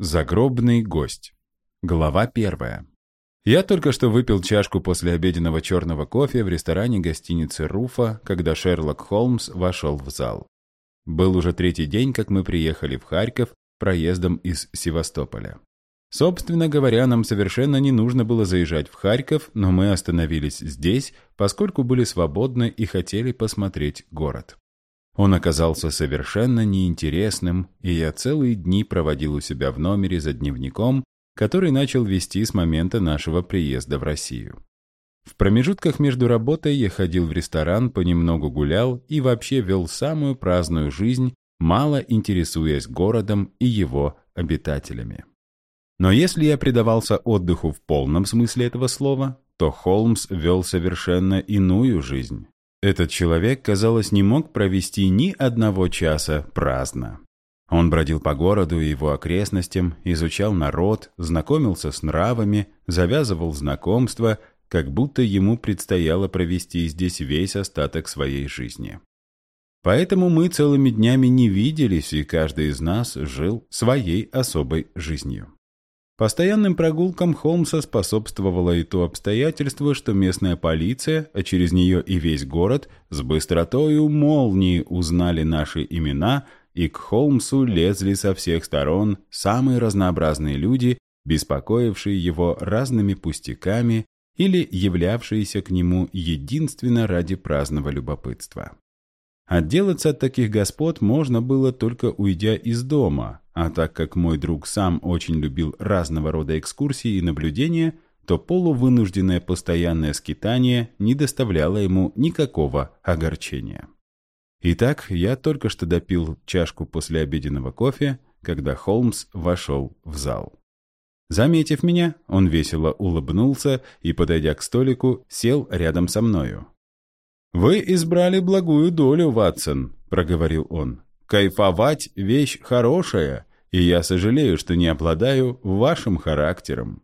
Загробный гость. Глава первая. Я только что выпил чашку после обеденного черного кофе в ресторане гостиницы «Руфа», когда Шерлок Холмс вошел в зал. Был уже третий день, как мы приехали в Харьков проездом из Севастополя. Собственно говоря, нам совершенно не нужно было заезжать в Харьков, но мы остановились здесь, поскольку были свободны и хотели посмотреть город. Он оказался совершенно неинтересным, и я целые дни проводил у себя в номере за дневником, который начал вести с момента нашего приезда в Россию. В промежутках между работой я ходил в ресторан, понемногу гулял и вообще вел самую праздную жизнь, мало интересуясь городом и его обитателями. Но если я предавался отдыху в полном смысле этого слова, то Холмс вел совершенно иную жизнь. Этот человек, казалось, не мог провести ни одного часа праздно. Он бродил по городу и его окрестностям, изучал народ, знакомился с нравами, завязывал знакомства, как будто ему предстояло провести здесь весь остаток своей жизни. Поэтому мы целыми днями не виделись, и каждый из нас жил своей особой жизнью. Постоянным прогулкам Холмса способствовало и то обстоятельство, что местная полиция, а через нее и весь город, с быстротою молнии узнали наши имена, и к Холмсу лезли со всех сторон самые разнообразные люди, беспокоившие его разными пустяками или являвшиеся к нему единственно ради праздного любопытства. Отделаться от таких господ можно было только уйдя из дома, а так как мой друг сам очень любил разного рода экскурсии и наблюдения, то полувынужденное постоянное скитание не доставляло ему никакого огорчения. Итак, я только что допил чашку после обеденного кофе, когда Холмс вошел в зал. Заметив меня, он весело улыбнулся и, подойдя к столику, сел рядом со мною. «Вы избрали благую долю, Ватсон», — проговорил он. «Кайфовать — вещь хорошая, и я сожалею, что не обладаю вашим характером».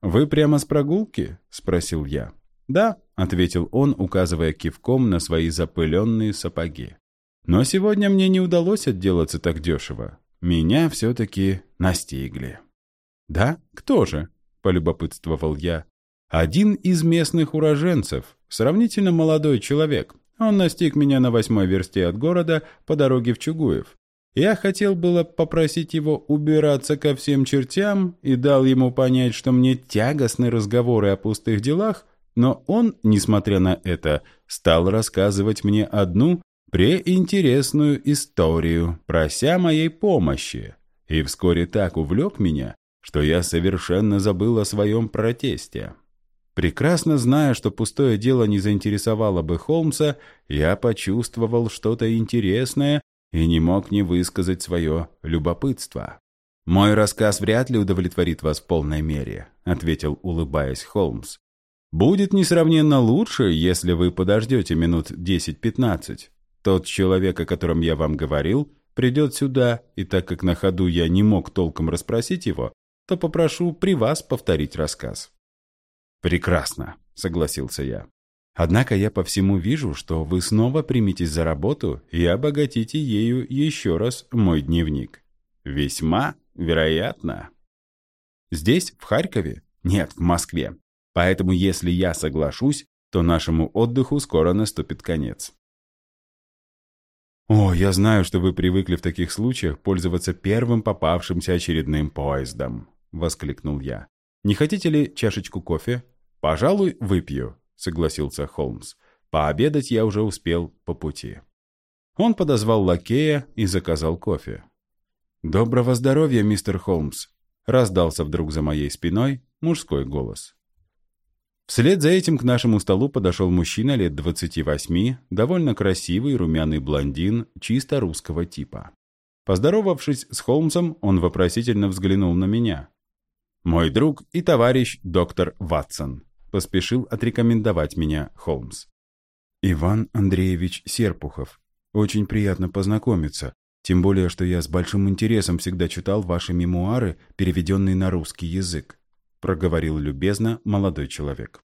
«Вы прямо с прогулки?» — спросил я. «Да», — ответил он, указывая кивком на свои запыленные сапоги. «Но сегодня мне не удалось отделаться так дешево. Меня все-таки настигли». «Да? Кто же?» — полюбопытствовал я. «Один из местных уроженцев, сравнительно молодой человек. Он настиг меня на восьмой версте от города по дороге в Чугуев. Я хотел было попросить его убираться ко всем чертям и дал ему понять, что мне тягостны разговоры о пустых делах, но он, несмотря на это, стал рассказывать мне одну преинтересную историю, прося моей помощи, и вскоре так увлек меня, что я совершенно забыл о своем протесте. Прекрасно зная, что пустое дело не заинтересовало бы Холмса, я почувствовал что-то интересное и не мог не высказать свое любопытство. «Мой рассказ вряд ли удовлетворит вас в полной мере», — ответил, улыбаясь Холмс. «Будет несравненно лучше, если вы подождете минут 10-15. Тот человек, о котором я вам говорил, придет сюда, и так как на ходу я не мог толком расспросить его, то попрошу при вас повторить рассказ». «Прекрасно», — согласился я. Однако я по всему вижу, что вы снова приметесь за работу и обогатите ею еще раз мой дневник. Весьма вероятно. Здесь, в Харькове? Нет, в Москве. Поэтому если я соглашусь, то нашему отдыху скоро наступит конец. «О, я знаю, что вы привыкли в таких случаях пользоваться первым попавшимся очередным поездом», — воскликнул я. «Не хотите ли чашечку кофе? Пожалуй, выпью согласился Холмс. «Пообедать я уже успел по пути». Он подозвал лакея и заказал кофе. «Доброго здоровья, мистер Холмс!» раздался вдруг за моей спиной мужской голос. Вслед за этим к нашему столу подошел мужчина лет 28, довольно красивый румяный блондин чисто русского типа. Поздоровавшись с Холмсом, он вопросительно взглянул на меня. «Мой друг и товарищ доктор Ватсон», поспешил отрекомендовать меня Холмс. «Иван Андреевич Серпухов. Очень приятно познакомиться, тем более, что я с большим интересом всегда читал ваши мемуары, переведенные на русский язык», проговорил любезно молодой человек.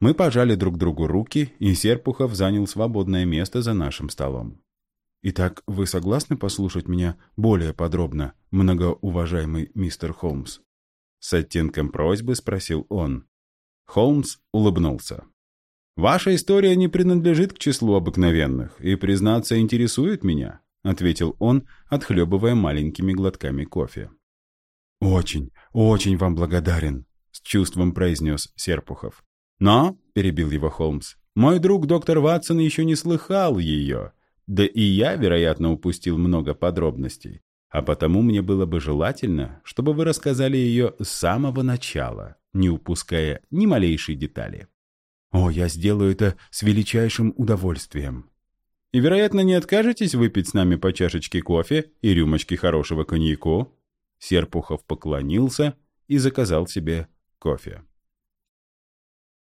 Мы пожали друг другу руки, и Серпухов занял свободное место за нашим столом. Итак, вы согласны послушать меня более подробно, многоуважаемый мистер Холмс? С оттенком просьбы спросил он. Холмс улыбнулся. «Ваша история не принадлежит к числу обыкновенных и, признаться, интересует меня», ответил он, отхлебывая маленькими глотками кофе. «Очень, очень вам благодарен», с чувством произнес Серпухов. «Но», — перебил его Холмс, «мой друг доктор Ватсон еще не слыхал ее. Да и я, вероятно, упустил много подробностей. А потому мне было бы желательно, чтобы вы рассказали ее с самого начала, не упуская ни малейшей детали. О, я сделаю это с величайшим удовольствием. И, вероятно, не откажетесь выпить с нами по чашечке кофе и рюмочке хорошего коньяку? Серпухов поклонился и заказал себе кофе.